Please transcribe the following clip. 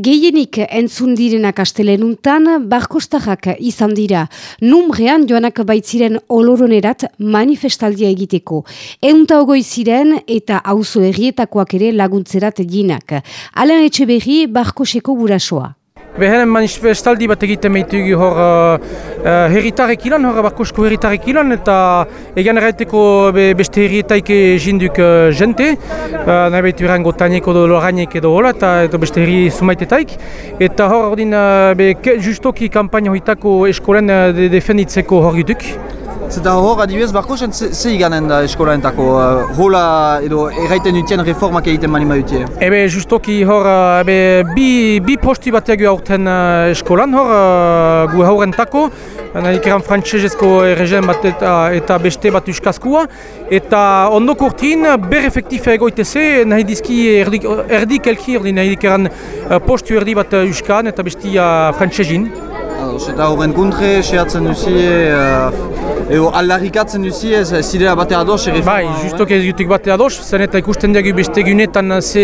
Gehienik entzun direnak astelenuntan, barkostarrak izan dira. Numrean joanak baitziren oloronerat manifestaldia egiteko. Eunta ogoi ziren eta auzo errietakoak ere laguntzerat jinak. Alen etxe berri barkoseko burasoa. Behenen manifestaldi bat egiten meitugu hor uh, uh, herritarek ilan, hor bakosko herritarek ilan, eta egan erraiteko be, beste herrietaik jinduk uh, jente, uh, nahi behitu irango taineko do lorainek edo hola, eta edo beste herri sumaitetaik. Eta hor ordin, uh, be, justoki kampaina hoitako eskolen uh, de, defenditzeko hor gituk. Zeta hor, adibidez, barko zen ze iganen da eskolaentako? Uh, hola edo erraiten dutien reformak egiten mani dutie? Ebe, justoki hor, ebe, bi, bi posti bat egu aurten uh, eskolan hor, uh, gu haurentako, nahi eran frantzesezko errezen bat eta, eta beste bat uskazkua. Eta ondoko urtin, ber efektifa egoiteze, nahi dizki erdi, erdi kelki, erdi nahi eran uh, postu erdi bat uskan eta bestia uh, frantzezin. Eta horren kontre, sehatzen duzie, Ego aldarrikatzen duzi ez zidea bate ados Bai, justok ez jutik bate ados, zen eta ikusten dugu beste gunetan ze